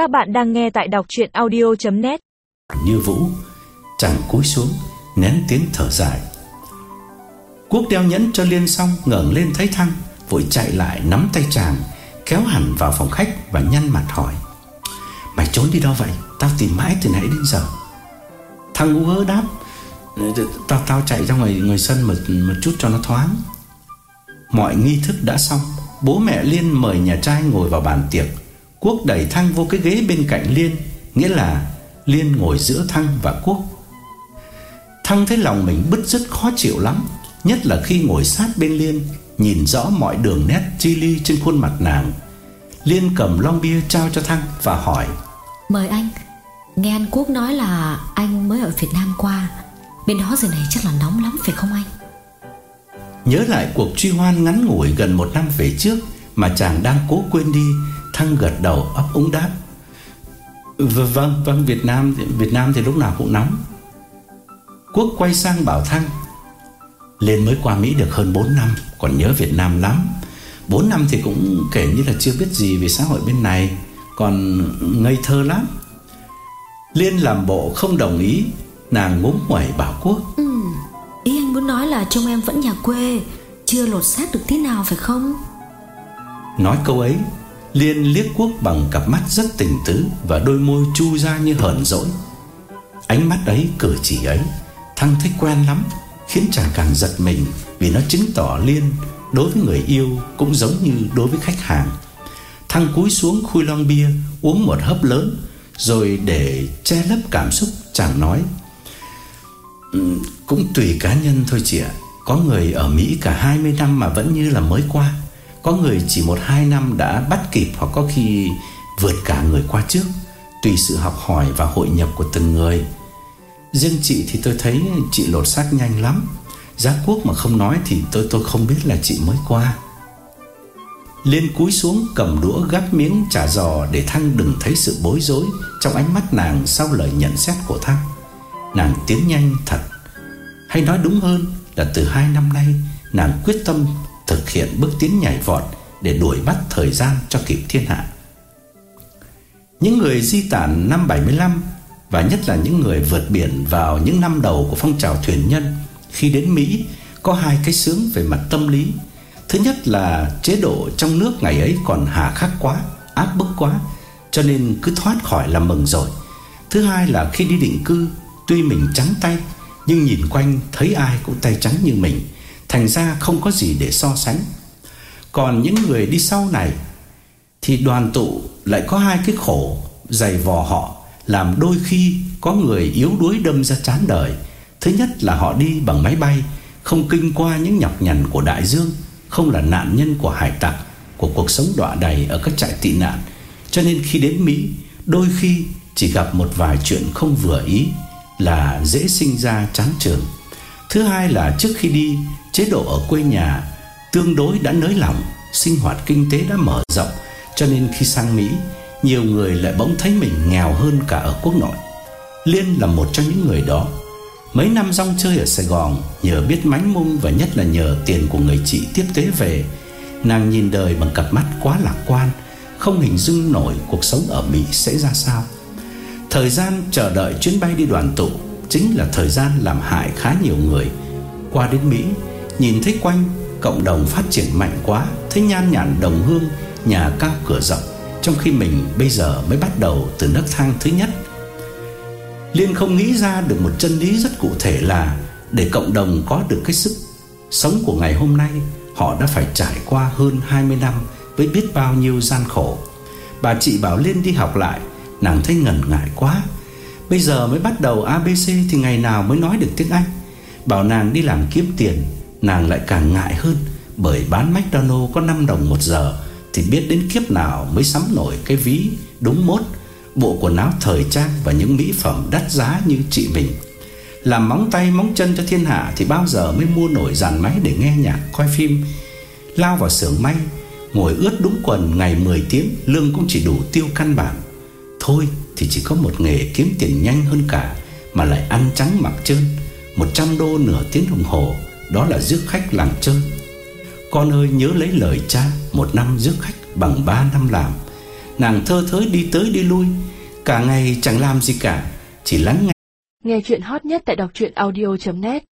Các bạn đang nghe tại đọc chuyện audio.net Như Vũ Chàng cúi xuống Nén tiếng thở dài. Quốc đeo nhẫn cho Liên xong ngẩng lên thấy Thăng Vội chạy lại nắm tay chàng Kéo hẳn vào phòng khách Và nhăn mặt hỏi. Mày trốn đi đâu vậy? Tao tìm mãi từ nãy đến giờ. Thăng ú hớ đáp. Tao tao chạy ra ngoài ngoài sân một, một chút cho nó thoáng. Mọi nghi thức đã xong Bố mẹ Liên mời nhà trai ngồi vào bàn tiệc. Quốc đẩy Thăng vô cái ghế bên cạnh Liên Nghĩa là Liên ngồi giữa Thăng và Quốc. Thăng thấy lòng mình bứt rứt khó chịu lắm Nhất là khi ngồi sát bên Liên Nhìn rõ mọi đường nét chi ly trên khuôn mặt nàng. Liên cầm lon bia trao cho Thăng và hỏi Mời anh Nghe anh Quốc nói là anh mới ở Việt Nam qua Bên đó giờ này chắc là nóng lắm phải không anh? Nhớ lại cuộc truy hoan ngắn ngủi gần một năm về trước Mà chàng đang cố quên đi Thăng gật đầu ấp úng đáp. Vâng, vâng, Việt Nam Việt Nam thì lúc nào cũng nóng. Quốc quay sang bảo Thăng Lên mới qua Mỹ được hơn 4 năm Còn nhớ Việt Nam lắm. 4 năm thì cũng kể như là chưa biết gì về xã hội bên này Còn ngây thơ lắm. Liên làm bộ không đồng ý Nàng ngúng nguẩy bảo Quốc. Ừ, Ý anh muốn nói là trông em vẫn nhà quê Chưa lột xác được tí nào phải không? Nói câu ấy Liên liếc Quốc bằng cặp mắt rất tình tứ Và đôi môi chu ra như hờn dỗi. Ánh mắt ấy, cử chỉ ấy Thăng thấy quen lắm Khiến chàng càng giật mình Vì nó chứng tỏ Liên Đối với người yêu cũng giống như đối với khách hàng. Thăng cúi xuống khui lon bia Uống một hớp lớn Rồi để che lấp cảm xúc Chàng nói ừ, Cũng tùy cá nhân thôi chị ạ. Có người ở Mỹ cả 20 năm Mà vẫn như là mới qua. Có người chỉ một hai năm đã bắt kịp Hoặc có khi vượt cả người qua trước, Tùy sự học hỏi và hội nhập của từng người. Riêng chị thì tôi thấy chị lột xác nhanh lắm. Giá quốc mà không nói thì tôi tôi không biết là chị mới qua. Liên cúi xuống cầm đũa gắp miếng chả giò Để Thăng đừng thấy sự bối rối Trong ánh mắt nàng sau lời nhận xét của Thăng. Nàng tiến nhanh thật. Hay nói đúng hơn là từ hai năm nay, Nàng quyết tâm thực hiện bước tiến nhảy vọt Để đuổi bắt thời gian cho kịp thiên hạ. Những người di tản năm 75 Và nhất là những người vượt biển vào những năm đầu của phong trào thuyền nhân Khi đến Mỹ có hai cái sướng về mặt tâm lý. Thứ nhất là chế độ trong nước ngày ấy còn hà khắc quá, áp bức quá Cho nên cứ thoát khỏi là mừng rồi. Thứ hai là khi đi định cư Tuy mình trắng tay Nhưng nhìn quanh thấy ai cũng tay trắng như mình. Thành ra không có gì để so sánh. Còn những người đi sau này, Thì đoàn tụ lại có hai cái khổ Dày vò họ, Làm đôi khi có người yếu đuối đâm ra chán đời. Thứ nhất là họ đi bằng máy bay, Không kinh qua những nhọc nhằn của đại dương, Không là nạn nhân của hải tặc, Của cuộc sống đọa đầy ở các trại tị nạn. Cho nên khi đến Mỹ, Đôi khi chỉ gặp một vài chuyện không vừa ý Là dễ sinh ra chán trường. Thứ hai là trước khi đi, Chế độ ở quê nhà Tương đối đã nới lỏng, Sinh hoạt kinh tế đã mở rộng, Cho nên khi sang Mỹ, Nhiều người lại bỗng thấy mình nghèo hơn cả ở quốc nội. Liên là một trong những người đó. Mấy năm rong chơi ở Sài Gòn, Nhờ biết mánh mung và nhất là nhờ tiền của người chị tiếp tế về, Nàng nhìn đời bằng cặp mắt quá lạc quan, Không hình dung nổi cuộc sống ở Mỹ sẽ ra sao. Thời gian chờ đợi chuyến bay đi đoàn tụ Chính là thời gian làm hại khá nhiều người. Qua đến Mỹ, Nhìn thấy quanh, Cộng đồng phát triển mạnh quá, Thấy nhan nhản đồng hương, Nhà cao cửa rộng, Trong khi mình bây giờ mới bắt đầu từ nấc thang thứ nhất. Liên không nghĩ ra được một chân lý rất cụ thể là Để cộng đồng có được cái sức Sống của ngày hôm nay, Họ đã phải trải qua hơn 20 năm Với biết bao nhiêu gian khổ. Bà chị bảo Liên đi học lại, Nàng thấy ngần ngại quá Bây giờ mới bắt đầu ABC Thì ngày nào mới nói được tiếng Anh? Bảo nàng đi làm kiếm tiền, Nàng lại càng ngại hơn, Bởi bán McDonald có 5 đồng một giờ Thì biết đến kiếp nào mới sắm nổi cái ví đúng mốt, Bộ quần áo thời trang và những mỹ phẩm đắt giá như chị mình. Làm móng tay, móng chân cho thiên hạ Thì bao giờ mới mua nổi dàn máy để nghe nhạc, coi phim? Lao vào xưởng may, Ngồi ướt đúng quần ngày 10 tiếng, Lương cũng chỉ đủ tiêu căn bản. Thôi thì chỉ có một nghề kiếm tiền nhanh hơn cả, Mà lại ăn trắng mặc trơn. 100 đô nửa tiếng đồng hồ, Đó là rước khách làm chơi Con ơi, nhớ lấy lời cha, Một năm rước khách bằng 3 năm làm. Nàng thơ thới đi tới đi lui, Cả ngày chẳng làm gì cả, Chỉ lắng nghe. Nghe chuyện hot nhất tại đọc truyện audio.net